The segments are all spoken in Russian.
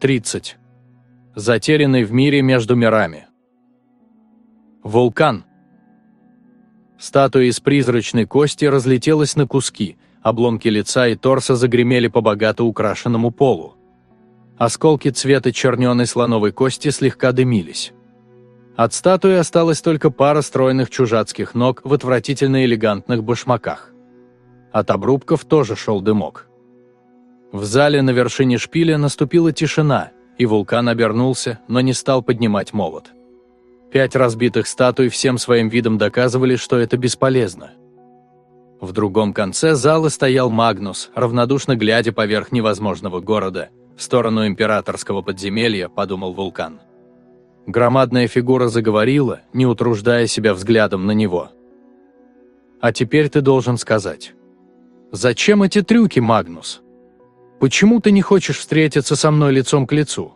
30. Затерянный в мире между мирами. Вулкан. Статуя из призрачной кости разлетелась на куски, обломки лица и торса загремели по богато украшенному полу. Осколки цвета черненой слоновой кости слегка дымились. От статуи осталась только пара стройных чужацких ног в отвратительно элегантных башмаках. От обрубков тоже шел дымок. В зале на вершине шпиля наступила тишина, и вулкан обернулся, но не стал поднимать молот. Пять разбитых статуй всем своим видом доказывали, что это бесполезно. В другом конце зала стоял Магнус, равнодушно глядя поверх невозможного города, в сторону императорского подземелья, подумал вулкан. Громадная фигура заговорила, не утруждая себя взглядом на него. «А теперь ты должен сказать. Зачем эти трюки, Магнус?» Почему ты не хочешь встретиться со мной лицом к лицу?»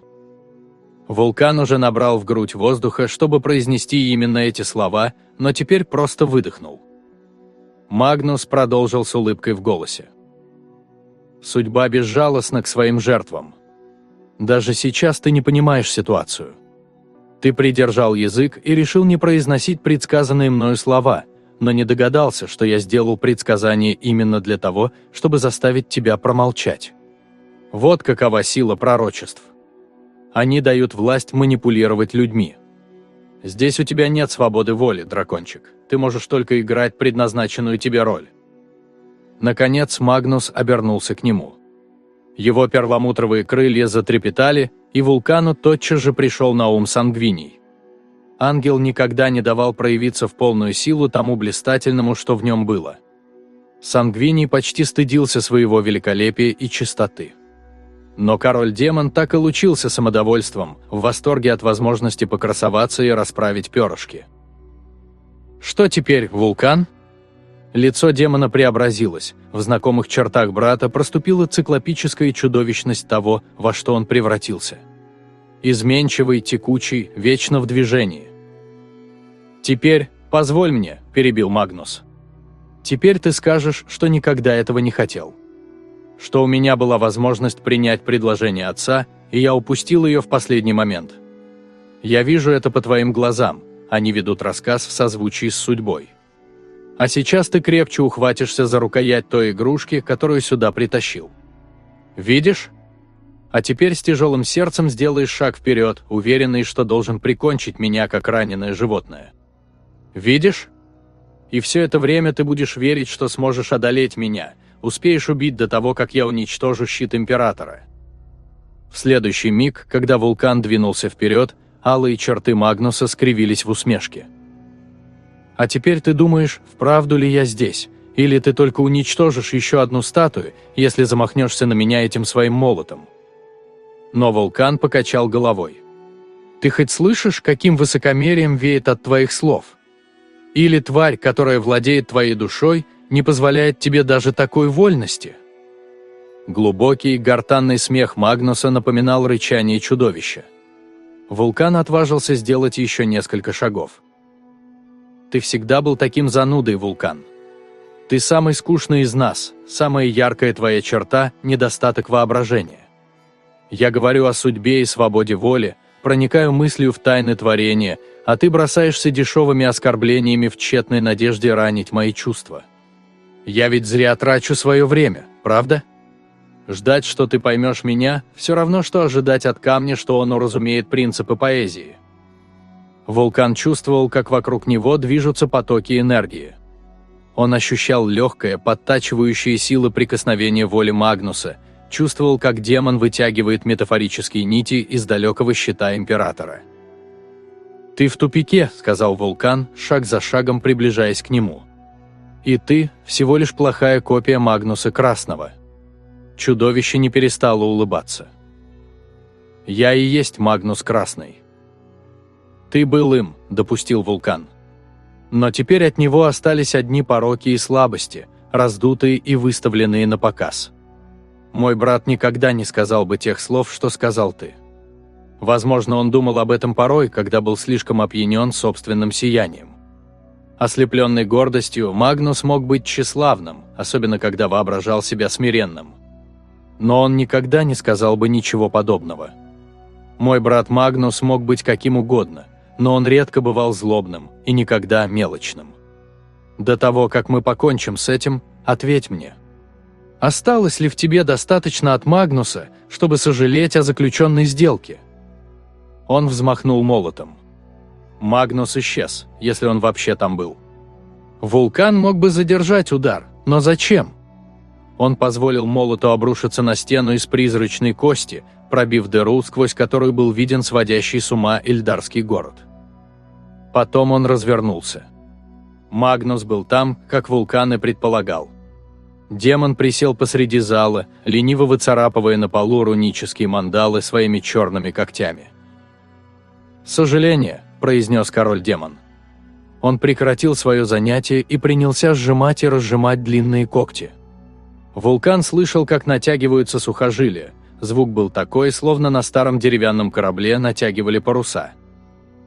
Вулкан уже набрал в грудь воздуха, чтобы произнести именно эти слова, но теперь просто выдохнул. Магнус продолжил с улыбкой в голосе. «Судьба безжалостна к своим жертвам. Даже сейчас ты не понимаешь ситуацию. Ты придержал язык и решил не произносить предсказанные мною слова, но не догадался, что я сделал предсказание именно для того, чтобы заставить тебя промолчать. Вот какова сила пророчеств. Они дают власть манипулировать людьми. Здесь у тебя нет свободы воли, дракончик. Ты можешь только играть предназначенную тебе роль. Наконец Магнус обернулся к нему. Его перламутровые крылья затрепетали, и вулкану тотчас же пришел на ум Сангвиний. Ангел никогда не давал проявиться в полную силу тому блистательному, что в нем было. Сангвиний почти стыдился своего великолепия и чистоты. Но король-демон так и лучился самодовольством, в восторге от возможности покрасоваться и расправить перышки. Что теперь, вулкан? Лицо демона преобразилось, в знакомых чертах брата проступила циклопическая чудовищность того, во что он превратился. Изменчивый, текучий, вечно в движении. «Теперь, позволь мне», – перебил Магнус. «Теперь ты скажешь, что никогда этого не хотел» что у меня была возможность принять предложение отца, и я упустил ее в последний момент. Я вижу это по твоим глазам, они ведут рассказ в созвучии с судьбой. А сейчас ты крепче ухватишься за рукоять той игрушки, которую сюда притащил. Видишь? А теперь с тяжелым сердцем сделаешь шаг вперед, уверенный, что должен прикончить меня, как раненое животное. Видишь? И все это время ты будешь верить, что сможешь одолеть меня – Успеешь убить до того, как я уничтожу щит Императора». В следующий миг, когда вулкан двинулся вперед, алые черты Магнуса скривились в усмешке. «А теперь ты думаешь, вправду ли я здесь? Или ты только уничтожишь еще одну статую, если замахнешься на меня этим своим молотом?» Но вулкан покачал головой. «Ты хоть слышишь, каким высокомерием веет от твоих слов? Или тварь, которая владеет твоей душой, не позволяет тебе даже такой вольности». Глубокий, гортанный смех Магнуса напоминал рычание чудовища. Вулкан отважился сделать еще несколько шагов. «Ты всегда был таким занудой, Вулкан. Ты самый скучный из нас, самая яркая твоя черта – недостаток воображения. Я говорю о судьбе и свободе воли, проникаю мыслью в тайны творения, а ты бросаешься дешевыми оскорблениями в тщетной надежде ранить мои чувства». Я ведь зря трачу свое время, правда? Ждать, что ты поймешь меня, все равно, что ожидать от камня, что он уразумеет принципы поэзии. Вулкан чувствовал, как вокруг него движутся потоки энергии. Он ощущал легкое, подтачивающее силы прикосновения воли Магнуса, чувствовал, как демон вытягивает метафорические нити из далекого щита Императора. «Ты в тупике», — сказал Вулкан, шаг за шагом приближаясь к нему. И ты всего лишь плохая копия Магнуса Красного. Чудовище не перестало улыбаться. Я и есть Магнус Красный. Ты был им, допустил вулкан. Но теперь от него остались одни пороки и слабости, раздутые и выставленные на показ. Мой брат никогда не сказал бы тех слов, что сказал ты. Возможно, он думал об этом порой, когда был слишком опьянен собственным сиянием. Ослепленный гордостью, Магнус мог быть тщеславным, особенно когда воображал себя смиренным. Но он никогда не сказал бы ничего подобного. Мой брат Магнус мог быть каким угодно, но он редко бывал злобным и никогда мелочным. До того, как мы покончим с этим, ответь мне. Осталось ли в тебе достаточно от Магнуса, чтобы сожалеть о заключенной сделке? Он взмахнул молотом. Магнус исчез, если он вообще там был. Вулкан мог бы задержать удар, но зачем? Он позволил молоту обрушиться на стену из призрачной кости, пробив дыру, сквозь которую был виден сводящий с ума Ильдарский город. Потом он развернулся. Магнус был там, как вулкан и предполагал. Демон присел посреди зала, лениво выцарапывая на полу рунические мандалы своими черными когтями. «Сожаление», – произнес король-демон. Он прекратил свое занятие и принялся сжимать и разжимать длинные когти. Вулкан слышал, как натягиваются сухожилия. Звук был такой, словно на старом деревянном корабле натягивали паруса.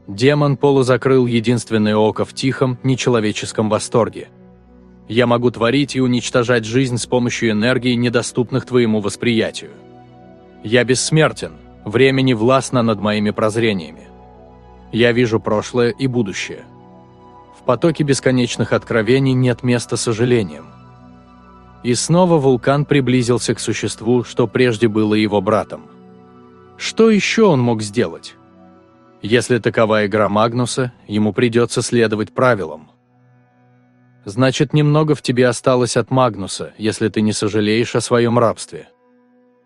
Демон полузакрыл единственное око в тихом, нечеловеческом восторге. «Я могу творить и уничтожать жизнь с помощью энергии, недоступных твоему восприятию. Я бессмертен, время не властно над моими прозрениями. Я вижу прошлое и будущее. В потоке бесконечных откровений нет места сожалениям. И снова вулкан приблизился к существу, что прежде было его братом. Что еще он мог сделать? Если такова игра Магнуса, ему придется следовать правилам. Значит, немного в тебе осталось от Магнуса, если ты не сожалеешь о своем рабстве.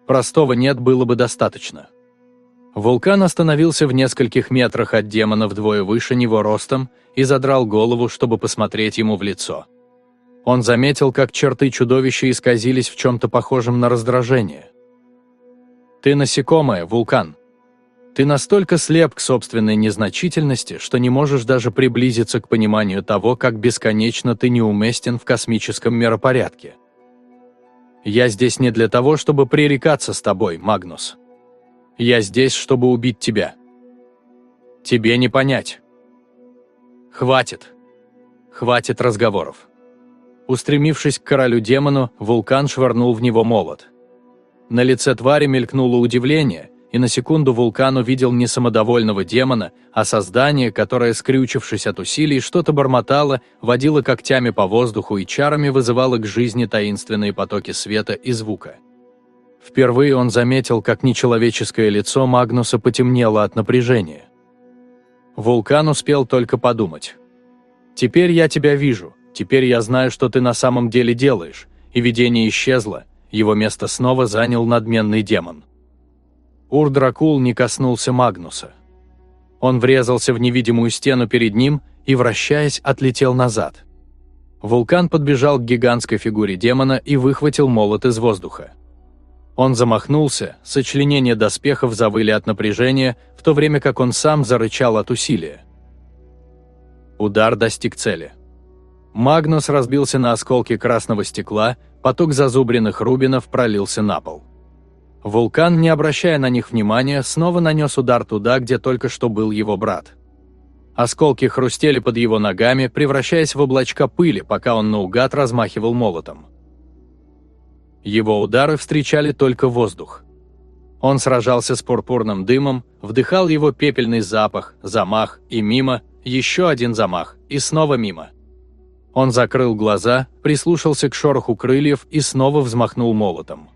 Простого «нет» было бы достаточно. Вулкан остановился в нескольких метрах от демона вдвое выше него ростом и задрал голову, чтобы посмотреть ему в лицо. Он заметил, как черты чудовища исказились в чем-то похожем на раздражение. «Ты насекомое, вулкан. Ты настолько слеп к собственной незначительности, что не можешь даже приблизиться к пониманию того, как бесконечно ты неуместен в космическом миропорядке. Я здесь не для того, чтобы пререкаться с тобой, Магнус. Я здесь, чтобы убить тебя. Тебе не понять. Хватит. Хватит разговоров. Устремившись к королю-демону, вулкан швырнул в него молот. На лице твари мелькнуло удивление, и на секунду вулкан увидел не самодовольного демона, а создание, которое, скрючившись от усилий, что-то бормотало, водило когтями по воздуху и чарами вызывало к жизни таинственные потоки света и звука. Впервые он заметил, как нечеловеческое лицо Магнуса потемнело от напряжения. Вулкан успел только подумать. «Теперь я тебя вижу», Теперь я знаю, что ты на самом деле делаешь, и видение исчезло, его место снова занял надменный демон. Ур-Дракул не коснулся Магнуса. Он врезался в невидимую стену перед ним и, вращаясь, отлетел назад. Вулкан подбежал к гигантской фигуре демона и выхватил молот из воздуха. Он замахнулся, сочленения доспехов завыли от напряжения, в то время как он сам зарычал от усилия. Удар достиг цели. Магнус разбился на осколки красного стекла, поток зазубренных рубинов пролился на пол. Вулкан, не обращая на них внимания, снова нанес удар туда, где только что был его брат. Осколки хрустели под его ногами, превращаясь в облачка пыли, пока он наугад размахивал молотом. Его удары встречали только воздух. Он сражался с пурпурным дымом, вдыхал его пепельный запах, замах и мимо, еще один замах и снова мимо – он закрыл глаза, прислушался к шороху крыльев и снова взмахнул молотом.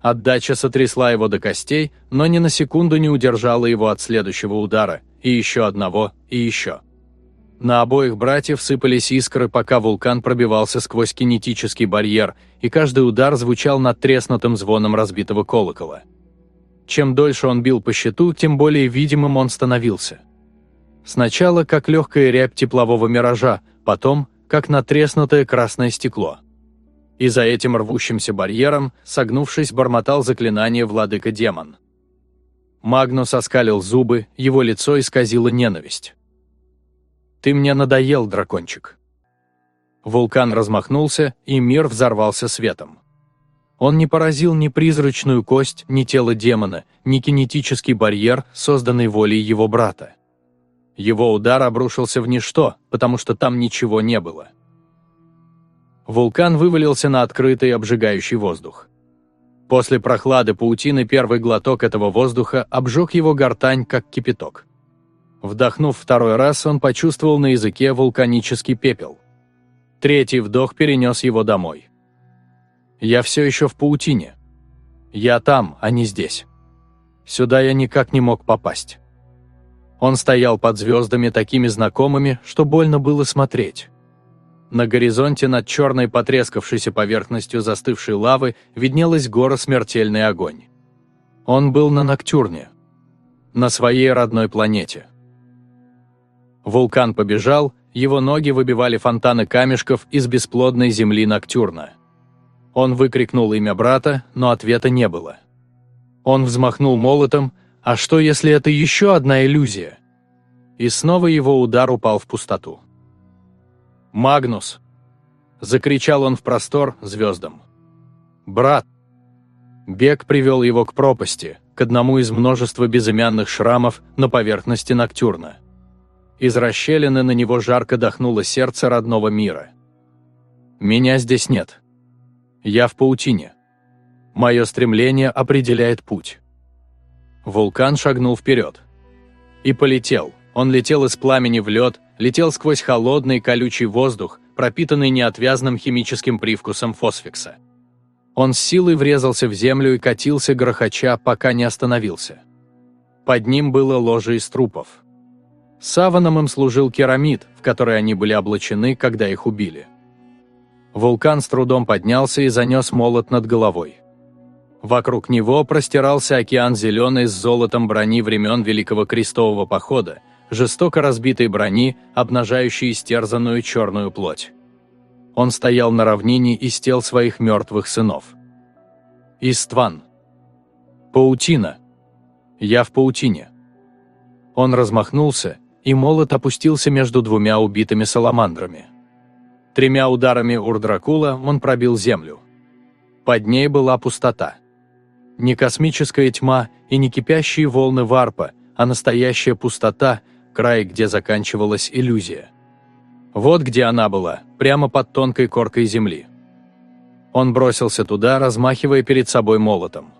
Отдача сотрясла его до костей, но ни на секунду не удержала его от следующего удара, и еще одного, и еще. На обоих братьев сыпались искры, пока вулкан пробивался сквозь кинетический барьер, и каждый удар звучал над треснутым звоном разбитого колокола. Чем дольше он бил по щиту, тем более видимым он становился. Сначала как легкая рябь теплового миража, потом как натреснутое красное стекло. И за этим рвущимся барьером, согнувшись, бормотал заклинание владыка-демон. Магнус оскалил зубы, его лицо исказило ненависть. «Ты мне надоел, дракончик». Вулкан размахнулся, и мир взорвался светом. Он не поразил ни призрачную кость, ни тело демона, ни кинетический барьер, созданный волей его брата. Его удар обрушился в ничто, потому что там ничего не было. Вулкан вывалился на открытый обжигающий воздух. После прохлады паутины первый глоток этого воздуха обжег его гортань, как кипяток. Вдохнув второй раз, он почувствовал на языке вулканический пепел. Третий вдох перенес его домой. «Я все еще в паутине. Я там, а не здесь. Сюда я никак не мог попасть». Он стоял под звездами такими знакомыми, что больно было смотреть. На горизонте над черной потрескавшейся поверхностью застывшей лавы виднелась гора смертельный огонь. Он был на Ноктюрне. На своей родной планете. Вулкан побежал, его ноги выбивали фонтаны камешков из бесплодной земли Ноктюрна. Он выкрикнул имя брата, но ответа не было. Он взмахнул молотом, а что если это еще одна иллюзия? И снова его удар упал в пустоту. «Магнус!» – закричал он в простор звездам. «Брат!» Бег привел его к пропасти, к одному из множества безымянных шрамов на поверхности Ноктюрна. Из расщелины на него жарко дохнуло сердце родного мира. «Меня здесь нет. Я в паутине. Мое стремление определяет путь». Вулкан шагнул вперед. И полетел. Он летел из пламени в лед, летел сквозь холодный колючий воздух, пропитанный неотвязным химическим привкусом фосфикса. Он с силой врезался в землю и катился грохоча, пока не остановился. Под ним было ложе из трупов. Саваном им служил керамид, в который они были облачены, когда их убили. Вулкан с трудом поднялся и занес молот над головой. Вокруг него простирался океан зеленый с золотом брони времен Великого Крестового Похода, жестоко разбитой брони, обнажающей истерзанную черную плоть. Он стоял на равнине из тел своих мертвых сынов. Истван. Паутина. Я в паутине. Он размахнулся, и молот опустился между двумя убитыми саламандрами. Тремя ударами Урдракула он пробил землю. Под ней была пустота. Не космическая тьма и не кипящие волны варпа, а настоящая пустота – край, где заканчивалась иллюзия. Вот где она была, прямо под тонкой коркой земли. Он бросился туда, размахивая перед собой молотом.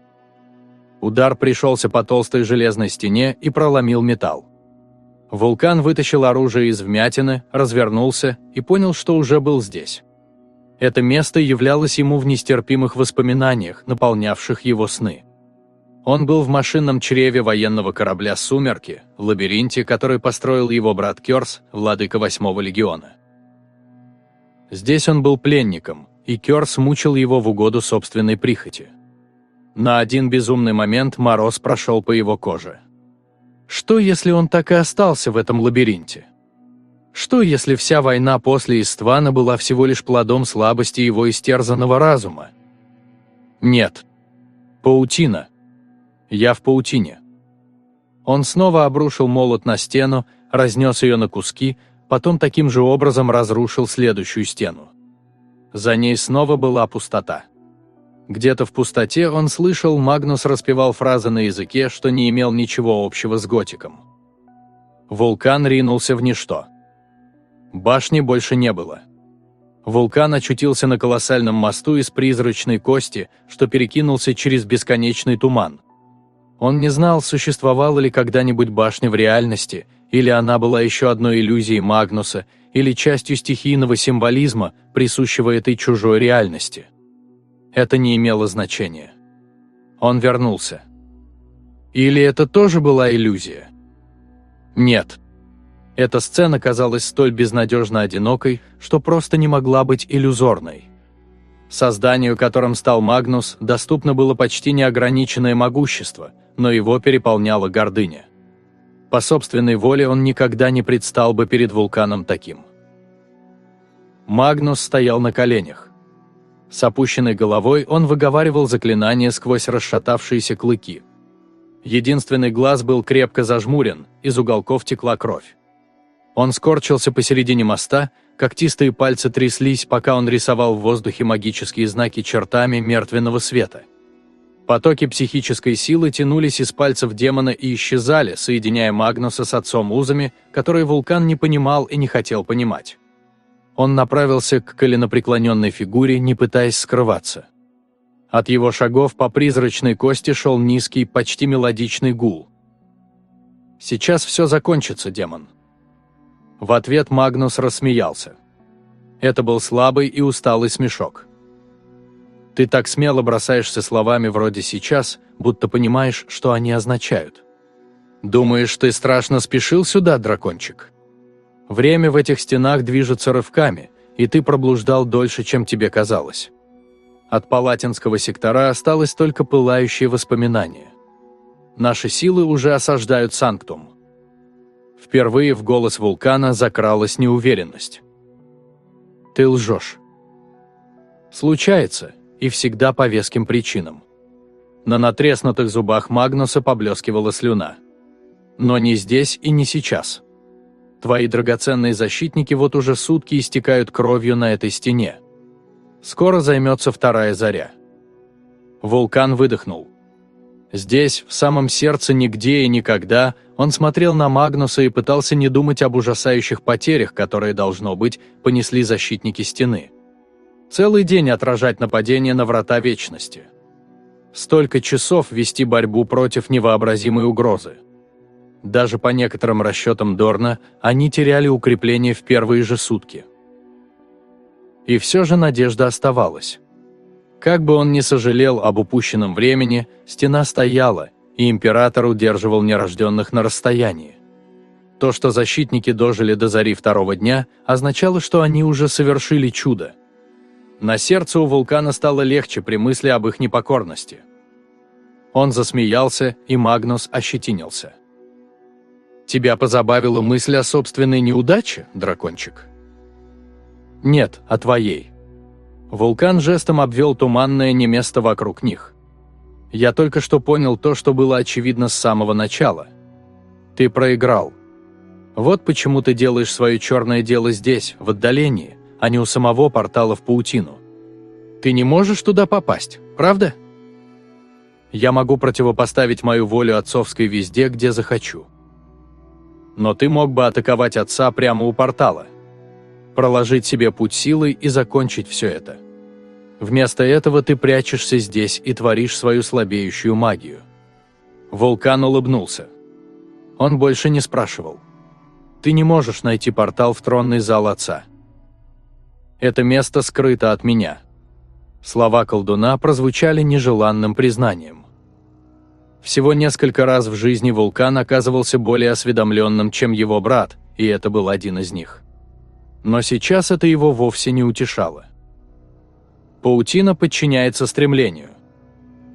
Удар пришелся по толстой железной стене и проломил металл. Вулкан вытащил оружие из вмятины, развернулся и понял, что уже был здесь. Это место являлось ему в нестерпимых воспоминаниях, наполнявших его сны. Он был в машинном чреве военного корабля «Сумерки», в лабиринте, который построил его брат Кёрс, владыка восьмого легиона. Здесь он был пленником, и Кёрс мучил его в угоду собственной прихоти. На один безумный момент мороз прошел по его коже. Что, если он так и остался в этом лабиринте? Что, если вся война после Иствана была всего лишь плодом слабости его истерзанного разума? Нет. Паутина – я в паутине. Он снова обрушил молот на стену, разнес ее на куски, потом таким же образом разрушил следующую стену. За ней снова была пустота. Где-то в пустоте он слышал, Магнус распевал фразы на языке, что не имел ничего общего с готиком. Вулкан ринулся в ничто. Башни больше не было. Вулкан очутился на колоссальном мосту из призрачной кости, что перекинулся через бесконечный туман. Он не знал, существовала ли когда-нибудь башня в реальности, или она была еще одной иллюзией Магнуса, или частью стихийного символизма, присущего этой чужой реальности. Это не имело значения. Он вернулся. Или это тоже была иллюзия? Нет. Эта сцена казалась столь безнадежно одинокой, что просто не могла быть иллюзорной. Созданию, которым стал Магнус, доступно было почти неограниченное могущество – но его переполняла гордыня. По собственной воле он никогда не предстал бы перед вулканом таким. Магнус стоял на коленях. С опущенной головой он выговаривал заклинание сквозь расшатавшиеся клыки. Единственный глаз был крепко зажмурен, из уголков текла кровь. Он скорчился посередине моста, когтистые пальцы тряслись, пока он рисовал в воздухе магические знаки чертами мертвенного света – Потоки психической силы тянулись из пальцев демона и исчезали, соединяя Магнуса с отцом узами, которые вулкан не понимал и не хотел понимать. Он направился к коленопреклоненной фигуре, не пытаясь скрываться. От его шагов по призрачной кости шел низкий, почти мелодичный гул. «Сейчас все закончится, демон». В ответ Магнус рассмеялся. Это был слабый и усталый смешок. Ты так смело бросаешься словами вроде «сейчас», будто понимаешь, что они означают. Думаешь, ты страшно спешил сюда, дракончик? Время в этих стенах движется рывками, и ты проблуждал дольше, чем тебе казалось. От палатинского сектора осталось только пылающее воспоминание. Наши силы уже осаждают Санктум. Впервые в голос вулкана закралась неуверенность. Ты лжешь. Случается, и всегда по веским причинам. На натреснутых зубах Магнуса поблескивала слюна. Но не здесь и не сейчас. Твои драгоценные защитники вот уже сутки истекают кровью на этой стене. Скоро займется вторая заря. Вулкан выдохнул. Здесь, в самом сердце нигде и никогда, он смотрел на Магнуса и пытался не думать об ужасающих потерях, которые, должно быть, понесли защитники стены. Целый день отражать нападение на врата Вечности. Столько часов вести борьбу против невообразимой угрозы. Даже по некоторым расчетам Дорна, они теряли укрепление в первые же сутки. И все же надежда оставалась. Как бы он ни сожалел об упущенном времени, стена стояла, и император удерживал нерожденных на расстоянии. То, что защитники дожили до зари второго дня, означало, что они уже совершили чудо. На сердце у вулкана стало легче при мысли об их непокорности. Он засмеялся, и Магнус ощетинился. «Тебя позабавила мысль о собственной неудаче, дракончик?» «Нет, о твоей». Вулкан жестом обвел туманное неместо вокруг них. «Я только что понял то, что было очевидно с самого начала. Ты проиграл. Вот почему ты делаешь свое черное дело здесь, в отдалении, а не у самого портала в паутину. Ты не можешь туда попасть, правда? Я могу противопоставить мою волю отцовской везде, где захочу. Но ты мог бы атаковать отца прямо у портала. Проложить себе путь силой и закончить все это. Вместо этого ты прячешься здесь и творишь свою слабеющую магию. Вулкан улыбнулся. Он больше не спрашивал. Ты не можешь найти портал в тронный зал отца. Это место скрыто от меня». Слова колдуна прозвучали нежеланным признанием. Всего несколько раз в жизни вулкан оказывался более осведомленным, чем его брат, и это был один из них. Но сейчас это его вовсе не утешало. Паутина подчиняется стремлению.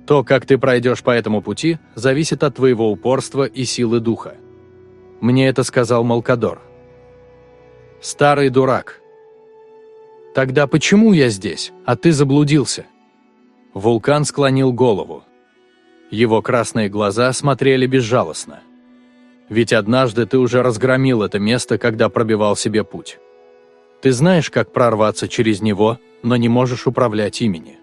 То, как ты пройдешь по этому пути, зависит от твоего упорства и силы духа. Мне это сказал Малкадор. Старый дурак, «Тогда почему я здесь, а ты заблудился?» Вулкан склонил голову. Его красные глаза смотрели безжалостно. «Ведь однажды ты уже разгромил это место, когда пробивал себе путь. Ты знаешь, как прорваться через него, но не можешь управлять имени.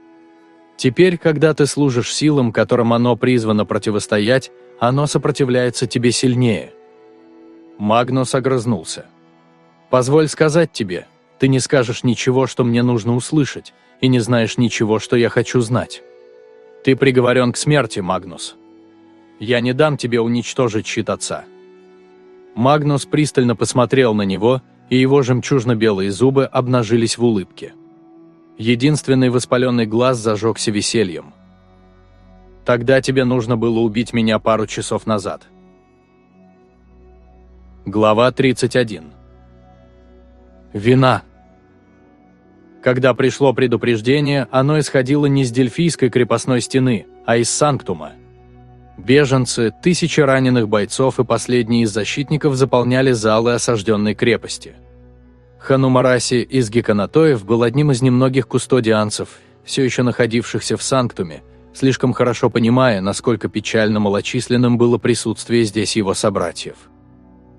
Теперь, когда ты служишь силам, которым оно призвано противостоять, оно сопротивляется тебе сильнее». Магнус огрызнулся. «Позволь сказать тебе, ты не скажешь ничего, что мне нужно услышать, и не знаешь ничего, что я хочу знать. Ты приговорен к смерти, Магнус. Я не дам тебе уничтожить щит отца». Магнус пристально посмотрел на него, и его жемчужно-белые зубы обнажились в улыбке. Единственный воспаленный глаз зажегся весельем. «Тогда тебе нужно было убить меня пару часов назад». Глава 31 Вина. Когда пришло предупреждение, оно исходило не с Дельфийской крепостной стены, а из Санктума. Беженцы, тысячи раненых бойцов и последние из защитников заполняли залы осажденной крепости. Ханумараси из Геканатоев был одним из немногих кустодианцев, все еще находившихся в Санктуме, слишком хорошо понимая, насколько печально малочисленным было присутствие здесь его собратьев.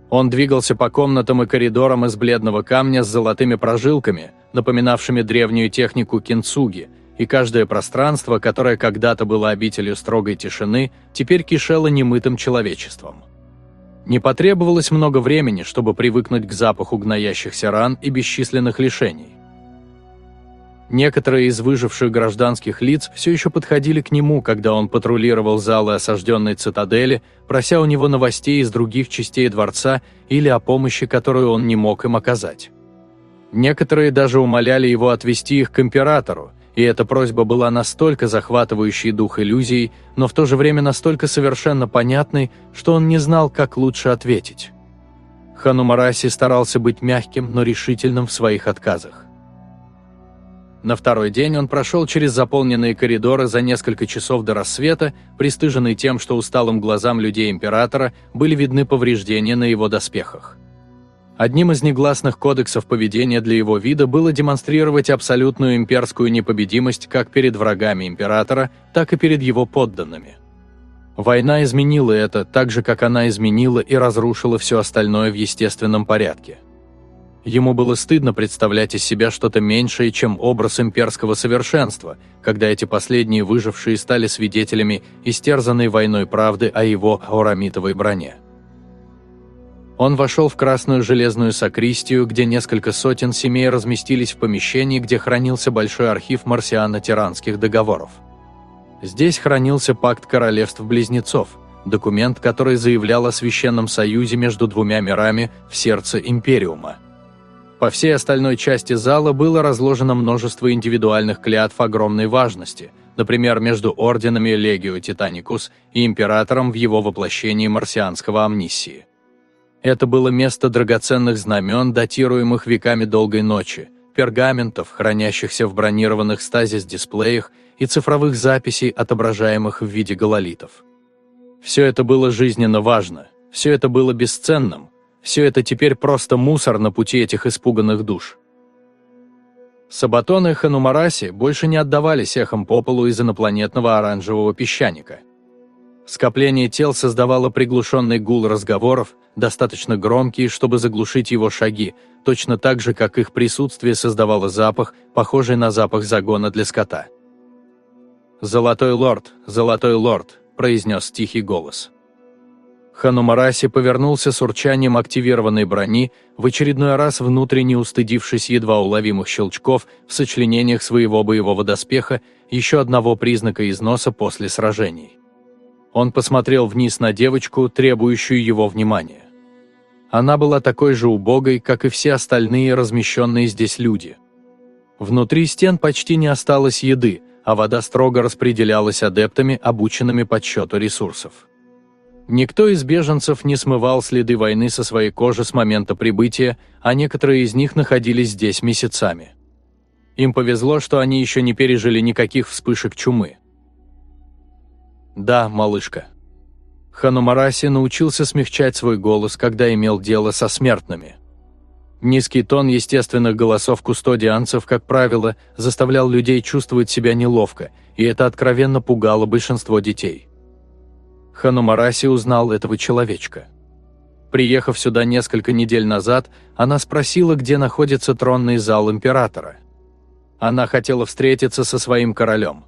Он двигался по комнатам и коридорам из бледного камня с золотыми прожилками, напоминавшими древнюю технику кинцуги, и каждое пространство, которое когда-то было обителью строгой тишины, теперь кишело немытым человечеством. Не потребовалось много времени, чтобы привыкнуть к запаху гноящихся ран и бесчисленных лишений. Некоторые из выживших гражданских лиц все еще подходили к нему, когда он патрулировал залы осажденной цитадели, прося у него новостей из других частей дворца или о помощи, которую он не мог им оказать. Некоторые даже умоляли его отвести их к императору, и эта просьба была настолько захватывающей дух иллюзией, но в то же время настолько совершенно понятной, что он не знал, как лучше ответить. Ханумараси старался быть мягким, но решительным в своих отказах. На второй день он прошел через заполненные коридоры за несколько часов до рассвета, пристыженный тем, что усталым глазам людей императора были видны повреждения на его доспехах. Одним из негласных кодексов поведения для его вида было демонстрировать абсолютную имперскую непобедимость как перед врагами императора, так и перед его подданными. Война изменила это, так же, как она изменила и разрушила все остальное в естественном порядке. Ему было стыдно представлять из себя что-то меньшее, чем образ имперского совершенства, когда эти последние выжившие стали свидетелями истерзанной войной правды о его аурамитовой броне. Он вошел в красную железную сакристию, где несколько сотен семей разместились в помещении, где хранился большой архив марсиано-тиранских договоров. Здесь хранился пакт королевств-близнецов, документ, который заявлял о священном союзе между двумя мирами в сердце Империума – по всей остальной части зала было разложено множество индивидуальных клятв огромной важности, например, между орденами Легио Титаникус и Императором в его воплощении марсианского амнисии. Это было место драгоценных знамен, датируемых веками долгой ночи, пергаментов, хранящихся в бронированных стазис-дисплеях и цифровых записей, отображаемых в виде гололитов. Все это было жизненно важно, все это было бесценным, все это теперь просто мусор на пути этих испуганных душ. Сабатоны Ханумараси больше не отдавались эхом по полу из инопланетного оранжевого песчаника. Скопление тел создавало приглушенный гул разговоров, достаточно громкий, чтобы заглушить его шаги, точно так же, как их присутствие создавало запах, похожий на запах загона для скота. «Золотой лорд, золотой лорд», – произнес тихий голос. Ханумараси повернулся с урчанием активированной брони, в очередной раз внутренне устыдившись едва уловимых щелчков в сочленениях своего боевого доспеха, еще одного признака износа после сражений. Он посмотрел вниз на девочку, требующую его внимания. Она была такой же убогой, как и все остальные размещенные здесь люди. Внутри стен почти не осталось еды, а вода строго распределялась адептами, обученными подсчету ресурсов. Никто из беженцев не смывал следы войны со своей кожи с момента прибытия, а некоторые из них находились здесь месяцами. Им повезло, что они еще не пережили никаких вспышек чумы. «Да, малышка». Ханумараси научился смягчать свой голос, когда имел дело со смертными. Низкий тон естественных голосов кустодианцев, как правило, заставлял людей чувствовать себя неловко, и это откровенно пугало большинство детей. Ханумараси узнал этого человечка. Приехав сюда несколько недель назад, она спросила, где находится тронный зал императора. Она хотела встретиться со своим королем.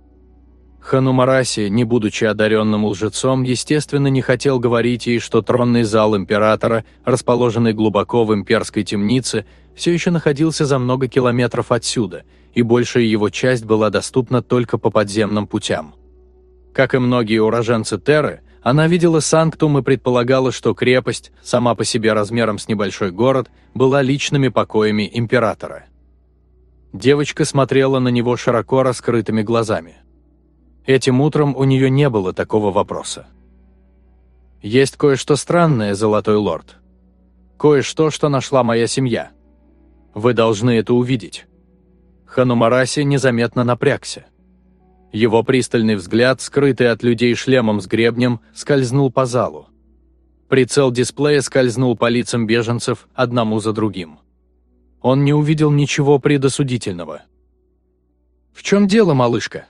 Ханумараси, не будучи одаренным лжецом, естественно, не хотел говорить ей, что тронный зал императора, расположенный глубоко в имперской темнице, все еще находился за много километров отсюда, и большая его часть была доступна только по подземным путям. Как и многие уроженцы Терры, она видела Санктум и предполагала, что крепость, сама по себе размером с небольшой город, была личными покоями императора. Девочка смотрела на него широко раскрытыми глазами. Этим утром у нее не было такого вопроса. «Есть кое-что странное, Золотой Лорд. Кое-что, что нашла моя семья. Вы должны это увидеть». Ханумараси незаметно напрягся. Его пристальный взгляд, скрытый от людей шлемом с гребнем, скользнул по залу. Прицел дисплея скользнул по лицам беженцев одному за другим. Он не увидел ничего предосудительного. «В чем дело, малышка?»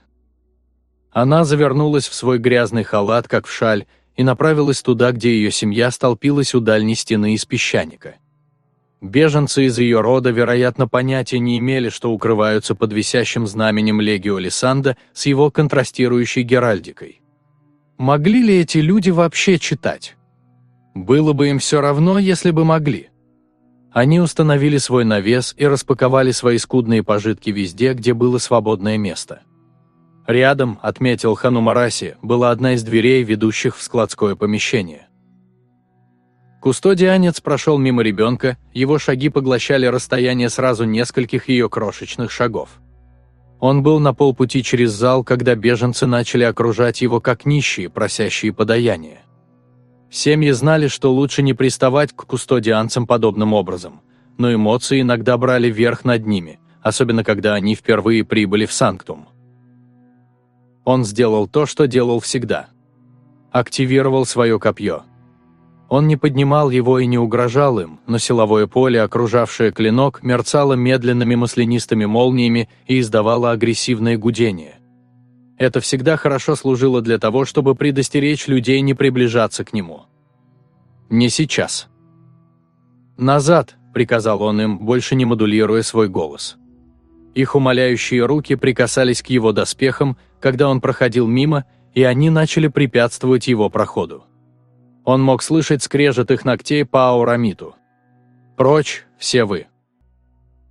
Она завернулась в свой грязный халат, как в шаль, и направилась туда, где ее семья столпилась у дальней стены из песчаника. Беженцы из ее рода, вероятно, понятия не имели, что укрываются под висящим знаменем Легио Лисанда с его контрастирующей геральдикой. Могли ли эти люди вообще читать? Было бы им все равно, если бы могли. Они установили свой навес и распаковали свои скудные пожитки везде, где было свободное место. Рядом, отметил Ханумараси, была одна из дверей, ведущих в складское помещение. Кустодианец прошел мимо ребенка, его шаги поглощали расстояние сразу нескольких ее крошечных шагов. Он был на полпути через зал, когда беженцы начали окружать его как нищие, просящие подаяние. Семьи знали, что лучше не приставать к кустодианцам подобным образом, но эмоции иногда брали верх над ними, особенно когда они впервые прибыли в Санктум. Он сделал то, что делал всегда. Активировал свое копье – он не поднимал его и не угрожал им, но силовое поле, окружавшее клинок, мерцало медленными маслянистыми молниями и издавало агрессивное гудение. Это всегда хорошо служило для того, чтобы предостеречь людей не приближаться к нему. Не сейчас. «Назад!» – приказал он им, больше не модулируя свой голос. Их умоляющие руки прикасались к его доспехам, когда он проходил мимо, и они начали препятствовать его проходу. Он мог слышать скрежет их ногтей по аурамиту. «Прочь, все вы!»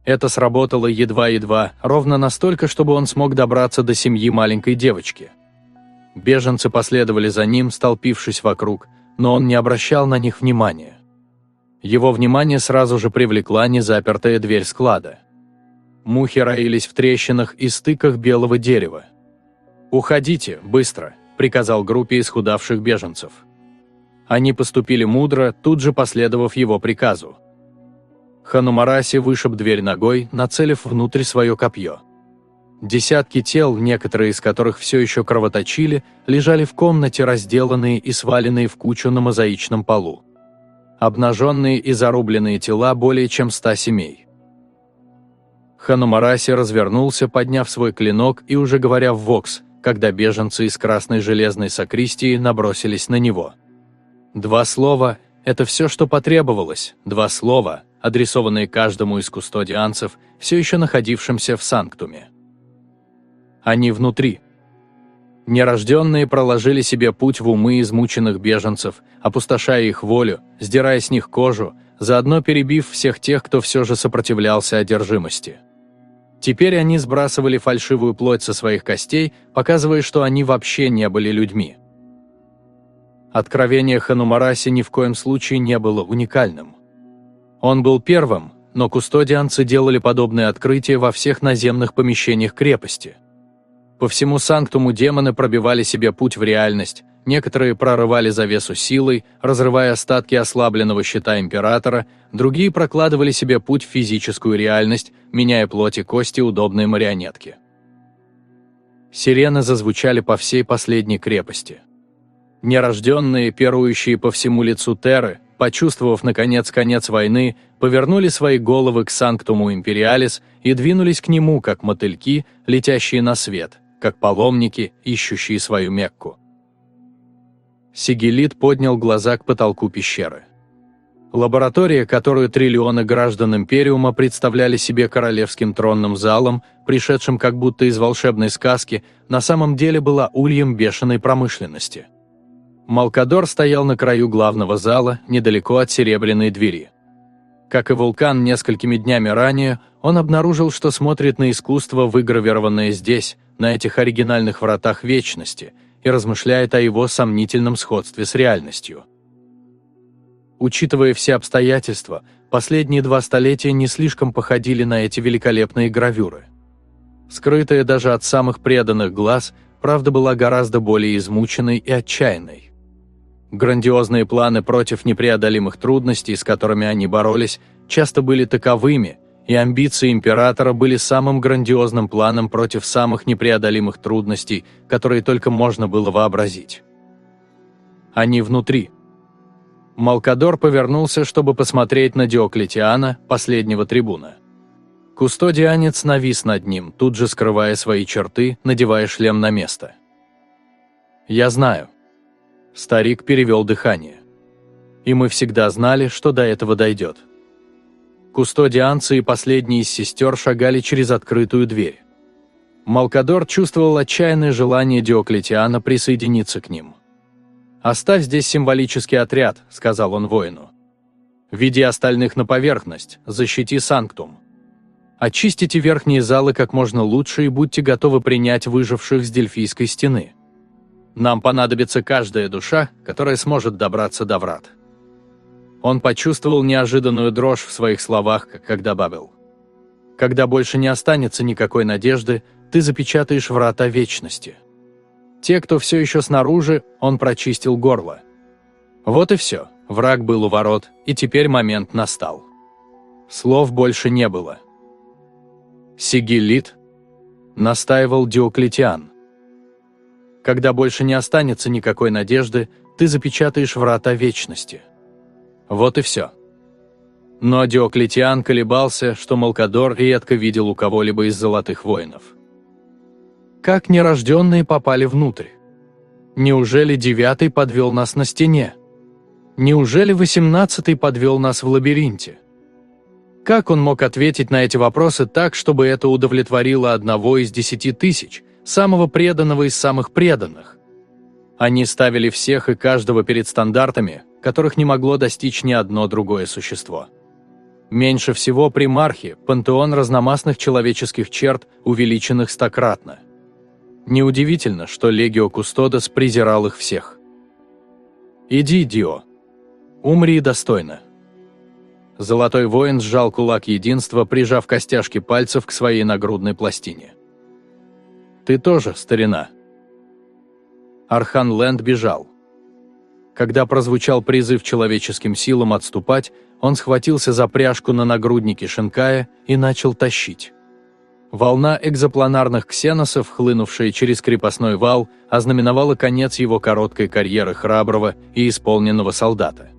Это сработало едва-едва, ровно настолько, чтобы он смог добраться до семьи маленькой девочки. Беженцы последовали за ним, столпившись вокруг, но он не обращал на них внимания. Его внимание сразу же привлекла незапертая дверь склада. Мухи роились в трещинах и стыках белого дерева. «Уходите, быстро!» – приказал группе исхудавших беженцев. Они поступили мудро, тут же последовав его приказу. Ханумараси вышиб дверь ногой, нацелив внутрь свое копье. Десятки тел, некоторые из которых все еще кровоточили, лежали в комнате, разделанные и сваленные в кучу на мозаичном полу. Обнаженные и зарубленные тела более чем ста семей. Ханумараси развернулся, подняв свой клинок и уже говоря в вокс, когда беженцы из красной железной сакристии набросились на него. Два слова – это все, что потребовалось, два слова, адресованные каждому из кустодианцев, все еще находившимся в Санктуме. Они внутри. Нерожденные проложили себе путь в умы измученных беженцев, опустошая их волю, сдирая с них кожу, заодно перебив всех тех, кто все же сопротивлялся одержимости. Теперь они сбрасывали фальшивую плоть со своих костей, показывая, что они вообще не были людьми. Откровение Ханумараси ни в коем случае не было уникальным. Он был первым, но кустодианцы делали подобные открытия во всех наземных помещениях крепости. По всему Санктуму демоны пробивали себе путь в реальность, некоторые прорывали завесу силой, разрывая остатки ослабленного щита Императора, другие прокладывали себе путь в физическую реальность, меняя плоть и кости удобные марионетки. Сирены зазвучали по всей последней крепости. Нерожденные, перующие по всему лицу Терры, почувствовав, наконец, конец войны, повернули свои головы к Санктуму Империалис и двинулись к нему, как мотыльки, летящие на свет, как паломники, ищущие свою Мекку. Сигелит поднял глаза к потолку пещеры. Лаборатория, которую триллионы граждан Империума представляли себе королевским тронным залом, пришедшим как будто из волшебной сказки, на самом деле была ульем бешеной промышленности – Малкадор стоял на краю главного зала, недалеко от серебряной двери. Как и вулкан несколькими днями ранее, он обнаружил, что смотрит на искусство, выгравированное здесь, на этих оригинальных вратах вечности, и размышляет о его сомнительном сходстве с реальностью. Учитывая все обстоятельства, последние два столетия не слишком походили на эти великолепные гравюры. Скрытая даже от самых преданных глаз, правда была гораздо более измученной и отчаянной. Грандиозные планы против непреодолимых трудностей, с которыми они боролись, часто были таковыми, и амбиции императора были самым грандиозным планом против самых непреодолимых трудностей, которые только можно было вообразить. Они внутри. Малкадор повернулся, чтобы посмотреть на Диоклетиана, последнего трибуна. Кустодианец навис над ним, тут же скрывая свои черты, надевая шлем на место. «Я знаю», Старик перевел дыхание. И мы всегда знали, что до этого дойдет. Кустодианцы и последние из сестер шагали через открытую дверь. Малкадор чувствовал отчаянное желание Диоклетиана присоединиться к ним. «Оставь здесь символический отряд», — сказал он воину. Веди остальных на поверхность, защити Санктум. Очистите верхние залы как можно лучше и будьте готовы принять выживших с Дельфийской стены. Нам понадобится каждая душа, которая сможет добраться до врат. Он почувствовал неожиданную дрожь в своих словах, как добавил. «Когда больше не останется никакой надежды, ты запечатаешь врата вечности». Те, кто все еще снаружи, он прочистил горло. Вот и все, враг был у ворот, и теперь момент настал. Слов больше не было. «Сигилит?» – настаивал Диоклетиан. «Когда больше не останется никакой надежды, ты запечатаешь врата вечности». Вот и все. Но Диоклетиан колебался, что Малкадор редко видел у кого-либо из золотых воинов. Как нерожденные попали внутрь? Неужели девятый подвел нас на стене? Неужели восемнадцатый подвел нас в лабиринте? Как он мог ответить на эти вопросы так, чтобы это удовлетворило одного из десяти тысяч, самого преданного из самых преданных? Они ставили всех и каждого перед стандартами, которых не могло достичь ни одно другое существо. Меньше всего при Мархе пантеон разномастных человеческих черт, увеличенных стократно. Неудивительно, что Легио Кустодос презирал их всех. «Иди, Дио. Умри достойно». Золотой воин сжал кулак единства, прижав костяшки пальцев к своей нагрудной пластине. «Ты тоже, старина». Архан Лэнд бежал. Когда прозвучал призыв человеческим силам отступать, он схватился за пряжку на нагруднике Шинкая и начал тащить. Волна экзопланарных ксеносов, хлынувшая через крепостной вал, ознаменовала конец его короткой карьеры храброго и исполненного солдата.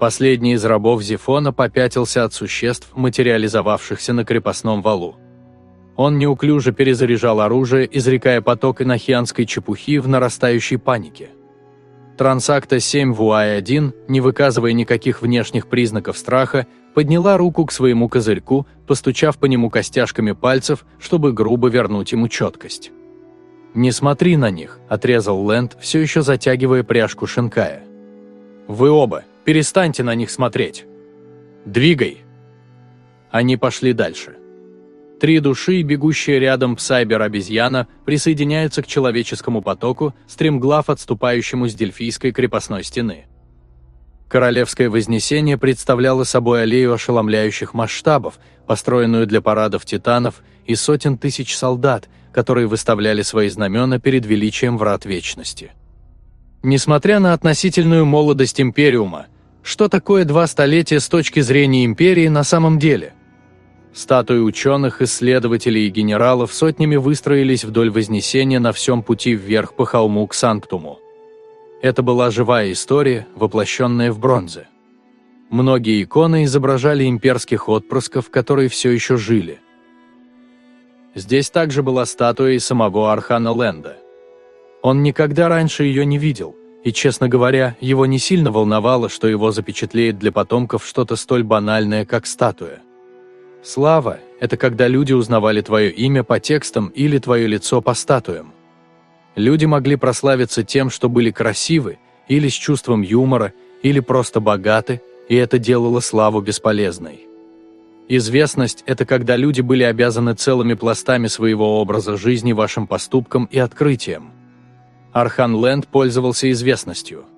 Последний из рабов Зефона попятился от существ, материализовавшихся на крепостном валу. Он неуклюже перезаряжал оружие, изрекая поток инохианской чепухи в нарастающей панике. Трансакта 7 ВУАЙ-1, не выказывая никаких внешних признаков страха, подняла руку к своему козырьку, постучав по нему костяшками пальцев, чтобы грубо вернуть ему четкость. «Не смотри на них», – отрезал Лэнд, все еще затягивая пряжку Шинкая. «Вы оба, перестаньте на них смотреть. Двигай!» Они пошли дальше. Три души, бегущие рядом псайбер-обезьяна, присоединяются к человеческому потоку, стремглав отступающему с Дельфийской крепостной стены. Королевское Вознесение представляло собой аллею ошеломляющих масштабов, построенную для парадов титанов и сотен тысяч солдат, которые выставляли свои знамена перед величием врат Вечности. Несмотря на относительную молодость Империума, что такое два столетия с точки зрения Империи на самом деле – Статуи ученых, исследователей и генералов сотнями выстроились вдоль Вознесения на всем пути вверх по холму к Санктуму. Это была живая история, воплощенная в бронзе. Многие иконы изображали имперских отпрысков, которые все еще жили. Здесь также была статуя и самого Архана Ленда. Он никогда раньше ее не видел, и, честно говоря, его не сильно волновало, что его запечатлеет для потомков что-то столь банальное, как статуя. Слава – это когда люди узнавали твое имя по текстам или твое лицо по статуям. Люди могли прославиться тем, что были красивы, или с чувством юмора, или просто богаты, и это делало славу бесполезной. Известность – это когда люди были обязаны целыми пластами своего образа жизни вашим поступкам и открытиям. Архан Лэнд пользовался известностью –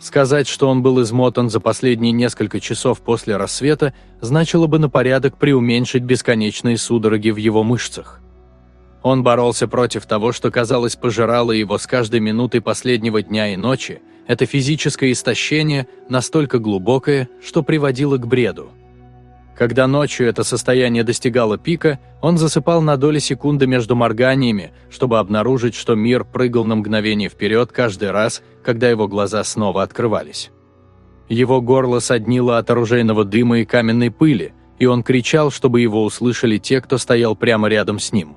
Сказать, что он был измотан за последние несколько часов после рассвета, значило бы на порядок преуменьшить бесконечные судороги в его мышцах. Он боролся против того, что, казалось, пожирало его с каждой минутой последнего дня и ночи, это физическое истощение настолько глубокое, что приводило к бреду. Когда ночью это состояние достигало пика, он засыпал на доли секунды между морганиями, чтобы обнаружить, что мир прыгал на мгновение вперед каждый раз, когда его глаза снова открывались. Его горло соднило от оружейного дыма и каменной пыли, и он кричал, чтобы его услышали те, кто стоял прямо рядом с ним.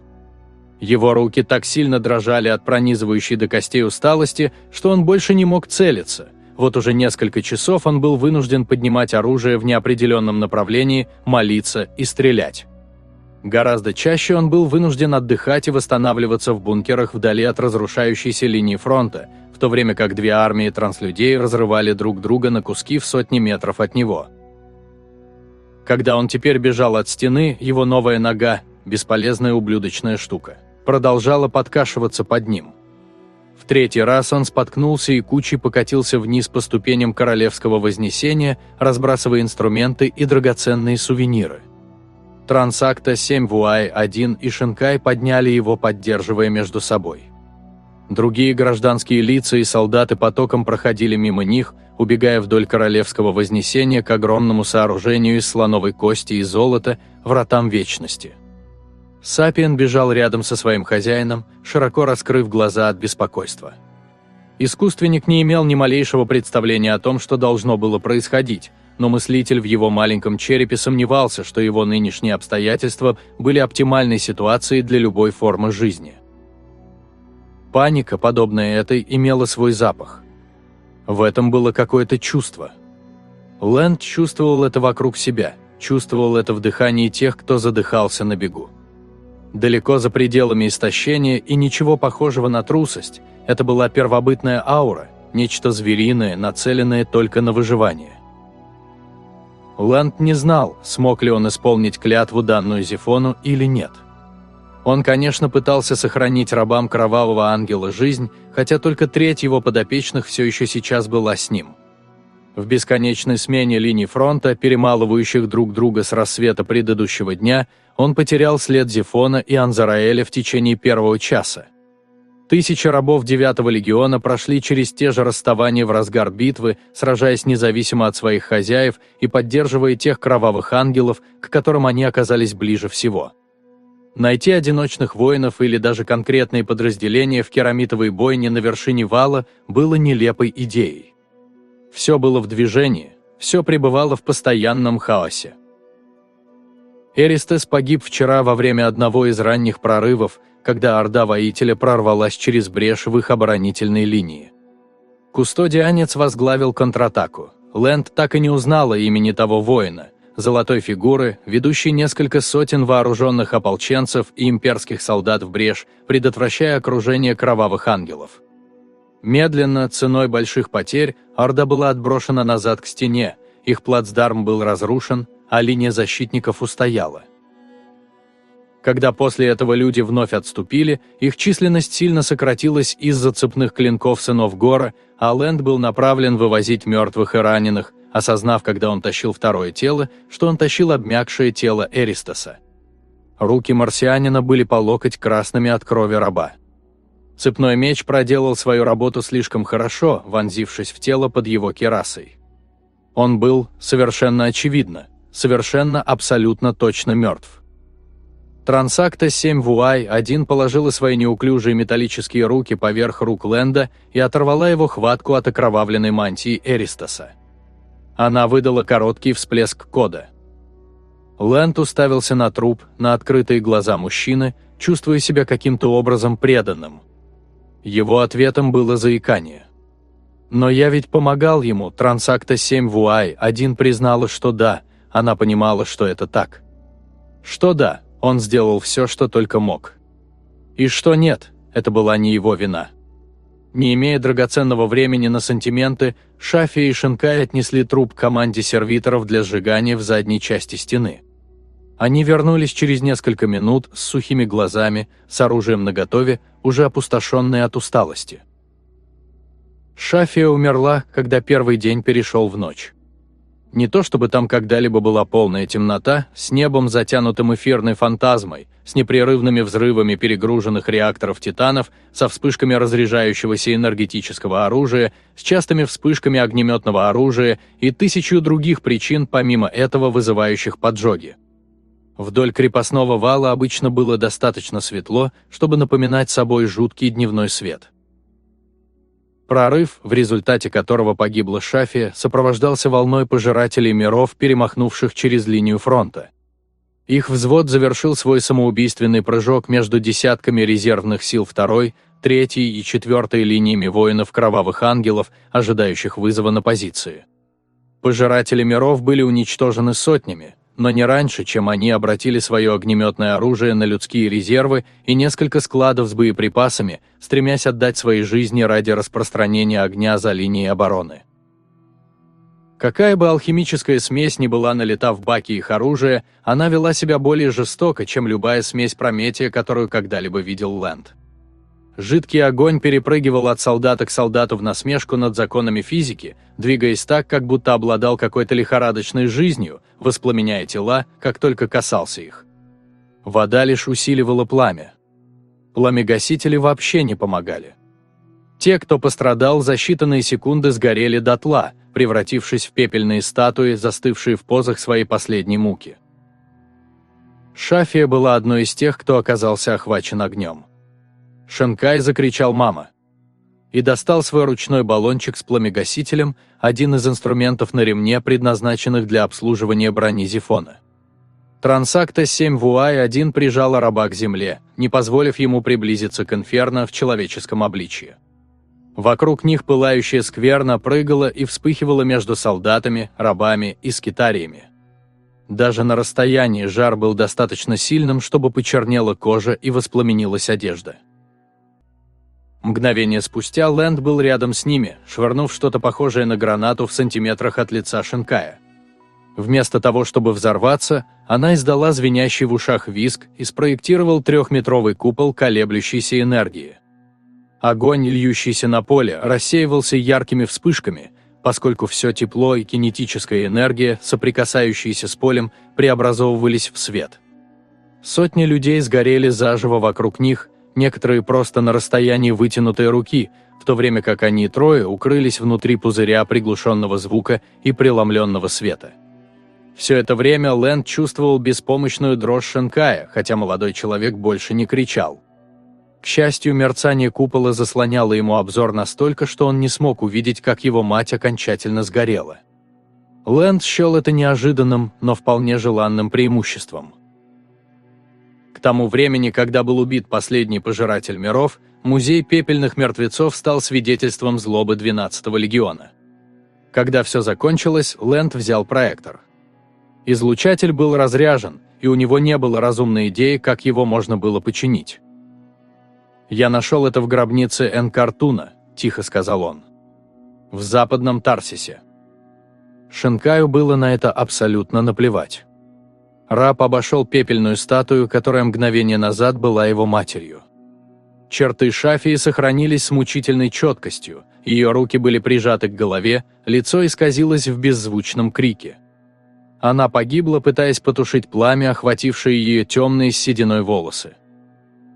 Его руки так сильно дрожали от пронизывающей до костей усталости, что он больше не мог целиться – вот уже несколько часов он был вынужден поднимать оружие в неопределенном направлении, молиться и стрелять. Гораздо чаще он был вынужден отдыхать и восстанавливаться в бункерах вдали от разрушающейся линии фронта, то время как две армии транслюдей разрывали друг друга на куски в сотни метров от него. Когда он теперь бежал от стены, его новая нога, бесполезная ублюдочная штука, продолжала подкашиваться под ним. В третий раз он споткнулся и кучей покатился вниз по ступеням королевского вознесения, разбрасывая инструменты и драгоценные сувениры. Трансакта 7 Вуай-1 и Шинкай подняли его, поддерживая между собой. Другие гражданские лица и солдаты потоком проходили мимо них, убегая вдоль королевского вознесения к огромному сооружению из слоновой кости и золота, вратам вечности. Сапиен бежал рядом со своим хозяином, широко раскрыв глаза от беспокойства. Искусственник не имел ни малейшего представления о том, что должно было происходить, но мыслитель в его маленьком черепе сомневался, что его нынешние обстоятельства были оптимальной ситуацией для любой формы жизни. Паника, подобная этой, имела свой запах. В этом было какое-то чувство. Лэнд чувствовал это вокруг себя, чувствовал это в дыхании тех, кто задыхался на бегу. Далеко за пределами истощения и ничего похожего на трусость, это была первобытная аура, нечто звериное, нацеленное только на выживание. Лэнд не знал, смог ли он исполнить клятву данную Зефону или нет. Он, конечно, пытался сохранить рабам Кровавого Ангела жизнь, хотя только треть его подопечных все еще сейчас была с ним. В бесконечной смене линий фронта, перемалывающих друг друга с рассвета предыдущего дня, он потерял след Зефона и Анзараэля в течение первого часа. Тысячи рабов 9-го легиона прошли через те же расставания в разгар битвы, сражаясь независимо от своих хозяев и поддерживая тех кровавых ангелов, к которым они оказались ближе всего. Найти одиночных воинов или даже конкретные подразделения в керамитовой бойне на вершине вала было нелепой идеей. Все было в движении, все пребывало в постоянном хаосе. Эристес погиб вчера во время одного из ранних прорывов, когда орда воителя прорвалась через брешь в их оборонительной линии. Кустодианец возглавил контратаку. Лэнд так и не узнала имени того воина, золотой фигуры, ведущей несколько сотен вооруженных ополченцев и имперских солдат в брешь, предотвращая окружение кровавых ангелов. Медленно, ценой больших потерь, Орда была отброшена назад к стене, их плацдарм был разрушен, а линия защитников устояла. Когда после этого люди вновь отступили, их численность сильно сократилась из-за цепных клинков сынов Гора, а Лэнд был направлен вывозить мертвых и раненых, осознав, когда он тащил второе тело, что он тащил обмякшее тело Эристоса. Руки марсианина были по локоть красными от крови раба. Цепной меч проделал свою работу слишком хорошо, вонзившись в тело под его керасой. Он был, совершенно очевидно, совершенно абсолютно точно мертв. Трансакта 7 Вуай один положила свои неуклюжие металлические руки поверх рук Ленда и оторвала его хватку от окровавленной мантии Эристоса. Она выдала короткий всплеск кода. Лэнд уставился на труп, на открытые глаза мужчины, чувствуя себя каким-то образом преданным. Его ответом было заикание. «Но я ведь помогал ему, Трансакта 7 Вуай, один признала, что да, она понимала, что это так. Что да, он сделал все, что только мог. И что нет, это была не его вина. Не имея драгоценного времени на сантименты, Шафи и Шинкай отнесли труп команде сервиторов для сжигания в задней части стены. Они вернулись через несколько минут с сухими глазами, с оружием наготове, уже опустошенные от усталости. Шафия умерла, когда первый день перешел в ночь. Не то чтобы там когда-либо была полная темнота, с небом, затянутым эфирной фантазмой, с непрерывными взрывами перегруженных реакторов «Титанов», со вспышками разряжающегося энергетического оружия, с частыми вспышками огнеметного оружия и тысячу других причин, помимо этого, вызывающих поджоги. Вдоль крепостного вала обычно было достаточно светло, чтобы напоминать собой жуткий дневной свет. Прорыв, в результате которого погибла Шафи, сопровождался волной пожирателей миров, перемахнувших через линию фронта. Их взвод завершил свой самоубийственный прыжок между десятками резервных сил второй, третьей и четвертой линиями воинов Кровавых Ангелов, ожидающих вызова на позиции. Пожиратели миров были уничтожены сотнями, но не раньше, чем они обратили свое огнеметное оружие на людские резервы и несколько складов с боеприпасами, стремясь отдать свои жизни ради распространения огня за линией обороны. Какая бы алхимическая смесь ни была налета в баке их оружия, она вела себя более жестоко, чем любая смесь Прометия, которую когда-либо видел Лэнд. Жидкий огонь перепрыгивал от солдата к солдату в насмешку над законами физики, двигаясь так, как будто обладал какой-то лихорадочной жизнью, воспламеняя тела, как только касался их. Вода лишь усиливала пламя. Пламегасители вообще не помогали. Те, кто пострадал, за считанные секунды сгорели дотла, превратившись в пепельные статуи, застывшие в позах своей последней муки. Шафия была одной из тех, кто оказался охвачен огнем. Шанкай закричал «мама!» и достал свой ручной баллончик с пламегасителем, один из инструментов на ремне, предназначенных для обслуживания брони Зифона. Трансакта 7 Вуай-1 прижала раба к земле, не позволив ему приблизиться к Инферно в человеческом обличье. Вокруг них пылающая скверна прыгала и вспыхивала между солдатами, рабами и скитариями. Даже на расстоянии жар был достаточно сильным, чтобы почернела кожа и воспламенилась одежда. Мгновение спустя Лэнд был рядом с ними, швырнув что-то похожее на гранату в сантиметрах от лица Шинкая. Вместо того, чтобы взорваться, она издала звенящий в ушах виск и спроектировал трехметровый купол колеблющейся энергии. Огонь, льющийся на поле, рассеивался яркими вспышками, поскольку все тепло и кинетическая энергия, соприкасающиеся с полем, преобразовывались в свет. Сотни людей сгорели заживо вокруг них, некоторые просто на расстоянии вытянутой руки, в то время как они трое укрылись внутри пузыря приглушенного звука и преломленного света. Все это время Лэнд чувствовал беспомощную дрожь Шенкая, хотя молодой человек больше не кричал. К счастью, мерцание купола заслоняло ему обзор настолько, что он не смог увидеть, как его мать окончательно сгорела. Лэнд счел это неожиданным, но вполне желанным преимуществом. Тому времени, когда был убит последний пожиратель миров, музей пепельных мертвецов стал свидетельством злобы 12-го легиона. Когда все закончилось, Лэнд взял проектор. Излучатель был разряжен, и у него не было разумной идеи, как его можно было починить. «Я нашел это в гробнице Энкартуна», – тихо сказал он. «В западном Тарсисе». Шинкаю было на это абсолютно наплевать. Раб обошел пепельную статую, которая мгновение назад была его матерью. Черты Шафии сохранились с мучительной четкостью, ее руки были прижаты к голове, лицо исказилось в беззвучном крике. Она погибла, пытаясь потушить пламя, охватившее ее темные с сединой волосы.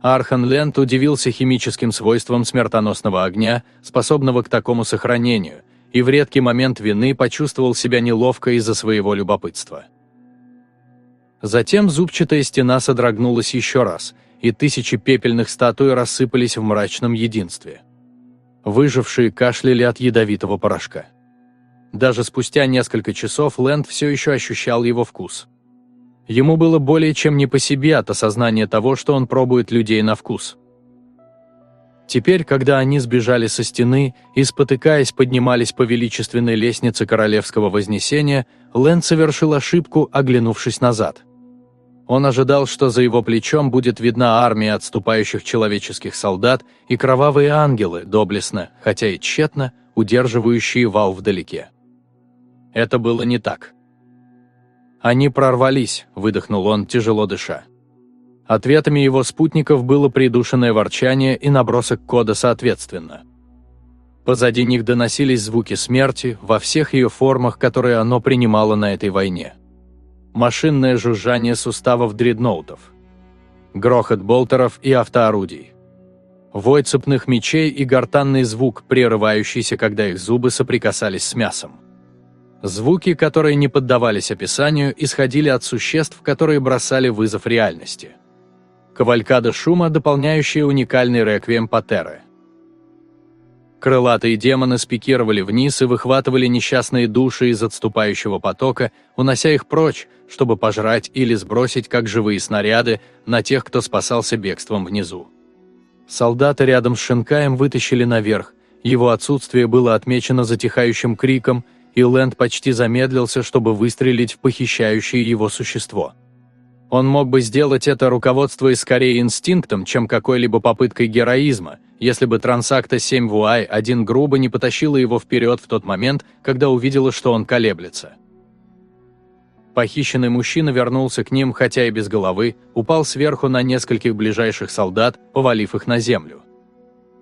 Архан Лент удивился химическим свойствам смертоносного огня, способного к такому сохранению, и в редкий момент вины почувствовал себя неловко из-за своего любопытства. Затем зубчатая стена содрогнулась еще раз, и тысячи пепельных статуй рассыпались в мрачном единстве. Выжившие кашляли от ядовитого порошка. Даже спустя несколько часов Лэнд все еще ощущал его вкус. Ему было более чем не по себе от осознания того, что он пробует людей на вкус. Теперь, когда они сбежали со стены и, спотыкаясь, поднимались по величественной лестнице Королевского Вознесения, Лэн совершил ошибку, оглянувшись назад. Он ожидал, что за его плечом будет видна армия отступающих человеческих солдат и кровавые ангелы, доблестно, хотя и тщетно, удерживающие вал вдалеке. Это было не так. «Они прорвались», – выдохнул он, тяжело дыша. Ответами его спутников было придушенное ворчание и набросок кода соответственно. Позади них доносились звуки смерти во всех ее формах, которые оно принимало на этой войне. Машинное жужжание суставов дредноутов. Грохот болтеров и автоорудий. Вой цепных мечей и гортанный звук, прерывающийся, когда их зубы соприкасались с мясом. Звуки, которые не поддавались описанию, исходили от существ, которые бросали вызов реальности. Кавалькада шума, дополняющая уникальный реквием Патеры. Крылатые демоны спикировали вниз и выхватывали несчастные души из отступающего потока, унося их прочь, чтобы пожрать или сбросить как живые снаряды на тех, кто спасался бегством внизу. Солдаты рядом с Шинкаем вытащили наверх, его отсутствие было отмечено затихающим криком – и Лэнд почти замедлился, чтобы выстрелить в похищающее его существо. Он мог бы сделать это, руководствуясь скорее инстинктом, чем какой-либо попыткой героизма, если бы Трансакта 7 Вуай один грубо не потащила его вперед в тот момент, когда увидела, что он колеблется. Похищенный мужчина вернулся к ним, хотя и без головы, упал сверху на нескольких ближайших солдат, повалив их на землю.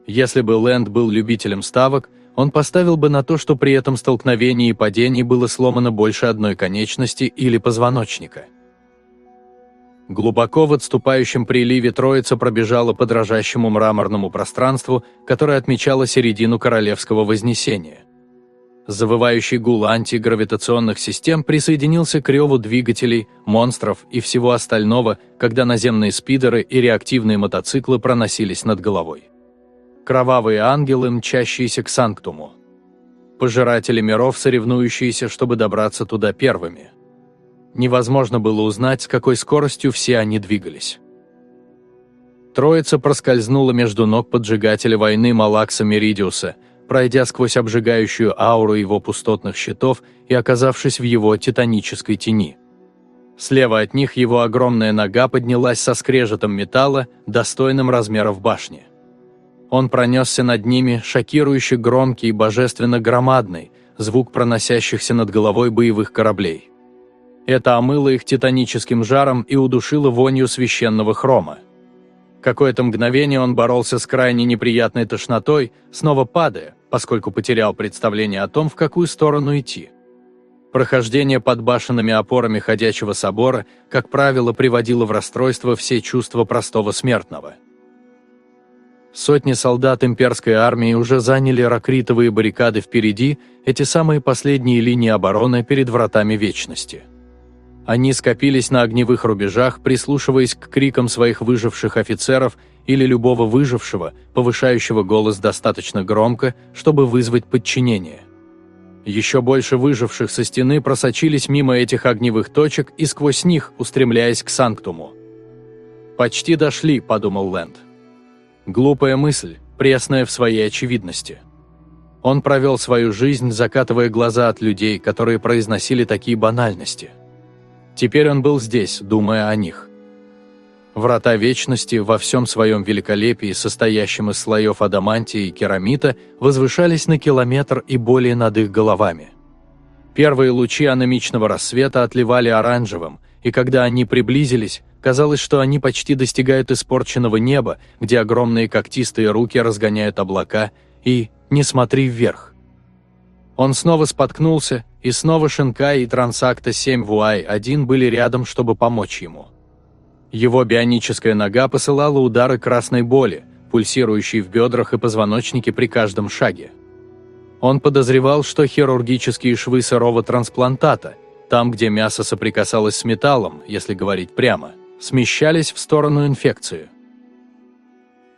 Если бы Лэнд был любителем ставок, он поставил бы на то, что при этом столкновении и падении было сломано больше одной конечности или позвоночника. Глубоко в отступающем приливе троица пробежала по дрожащему мраморному пространству, которое отмечало середину Королевского Вознесения. Завывающий гул антигравитационных систем присоединился к реву двигателей, монстров и всего остального, когда наземные спидеры и реактивные мотоциклы проносились над головой. Кровавые ангелы, мчащиеся к Санктуму. Пожиратели миров, соревнующиеся, чтобы добраться туда первыми. Невозможно было узнать, с какой скоростью все они двигались. Троица проскользнула между ног поджигателя войны Малакса Меридиуса, пройдя сквозь обжигающую ауру его пустотных щитов и оказавшись в его титанической тени. Слева от них его огромная нога поднялась со скрежетом металла, достойным размеров башни. Он пронесся над ними, шокирующе громкий и божественно громадный, звук проносящихся над головой боевых кораблей. Это омыло их титаническим жаром и удушило вонью священного хрома. Какое-то мгновение он боролся с крайне неприятной тошнотой, снова падая, поскольку потерял представление о том, в какую сторону идти. Прохождение под башенными опорами ходячего собора, как правило, приводило в расстройство все чувства простого смертного. Сотни солдат имперской армии уже заняли ракритовые баррикады впереди, эти самые последние линии обороны перед вратами Вечности. Они скопились на огневых рубежах, прислушиваясь к крикам своих выживших офицеров или любого выжившего, повышающего голос достаточно громко, чтобы вызвать подчинение. Еще больше выживших со стены просочились мимо этих огневых точек и сквозь них, устремляясь к Санктуму. «Почти дошли», – подумал Лэнд. Глупая мысль, пресная в своей очевидности. Он провел свою жизнь, закатывая глаза от людей, которые произносили такие банальности. Теперь он был здесь, думая о них. Врата Вечности во всем своем великолепии, состоящем из слоев адамантии и керамита, возвышались на километр и более над их головами. Первые лучи аномичного рассвета отливали оранжевым, и когда они приблизились, Казалось, что они почти достигают испорченного неба, где огромные когтистые руки разгоняют облака, и «не смотри вверх». Он снова споткнулся, и снова Шинкай и Трансакта 7 Вуай-1 были рядом, чтобы помочь ему. Его бионическая нога посылала удары красной боли, пульсирующие в бедрах и позвоночнике при каждом шаге. Он подозревал, что хирургические швы сырого трансплантата, там, где мясо соприкасалось с металлом, если говорить прямо – смещались в сторону инфекции.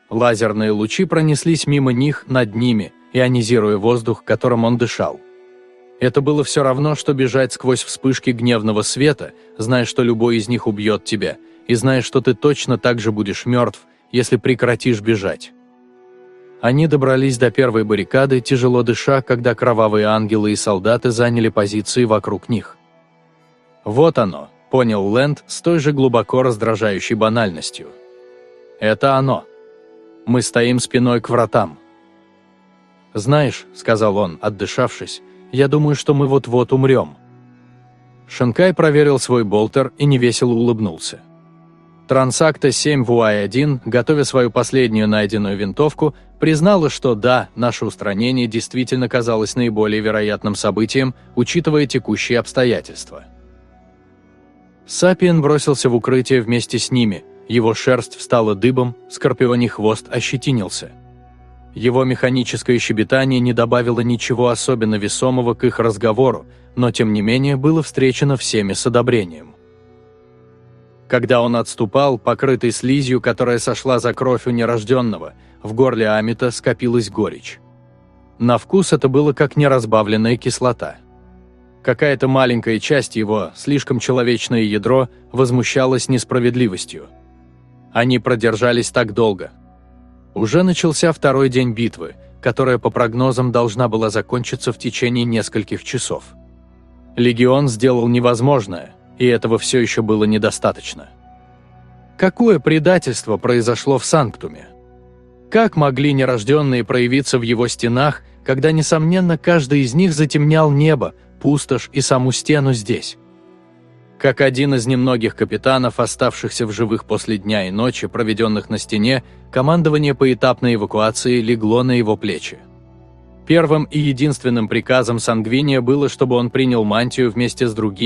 Лазерные лучи пронеслись мимо них, над ними, ионизируя воздух, которым он дышал. Это было все равно, что бежать сквозь вспышки гневного света, зная, что любой из них убьет тебя, и зная, что ты точно так же будешь мертв, если прекратишь бежать. Они добрались до первой баррикады, тяжело дыша, когда кровавые ангелы и солдаты заняли позиции вокруг них. Вот оно, понял Лэнд с той же глубоко раздражающей банальностью. «Это оно. Мы стоим спиной к вратам». «Знаешь», — сказал он, отдышавшись, — «я думаю, что мы вот-вот умрем». Шанкай проверил свой болтер и невесело улыбнулся. Трансакта 7 ВУАЙ-1, готовя свою последнюю найденную винтовку, признала, что да, наше устранение действительно казалось наиболее вероятным событием, учитывая текущие обстоятельства. Сапиен бросился в укрытие вместе с ними, его шерсть встала дыбом, скорпионий хвост ощетинился. Его механическое щебетание не добавило ничего особенно весомого к их разговору, но тем не менее было встречено всеми с одобрением. Когда он отступал, покрытый слизью, которая сошла за кровь у нерожденного, в горле Амита скопилась горечь. На вкус это было как неразбавленная кислота – Какая-то маленькая часть его, слишком человечное ядро, возмущалась несправедливостью. Они продержались так долго. Уже начался второй день битвы, которая по прогнозам должна была закончиться в течение нескольких часов. Легион сделал невозможное, и этого все еще было недостаточно. Какое предательство произошло в Санктуме? Как могли нерожденные проявиться в его стенах, когда, несомненно, каждый из них затемнял небо, пустошь и саму стену здесь? Как один из немногих капитанов, оставшихся в живых после дня и ночи, проведенных на стене, командование поэтапной эвакуации легло на его плечи. Первым и единственным приказом Сангвиния было, чтобы он принял мантию вместе с другими,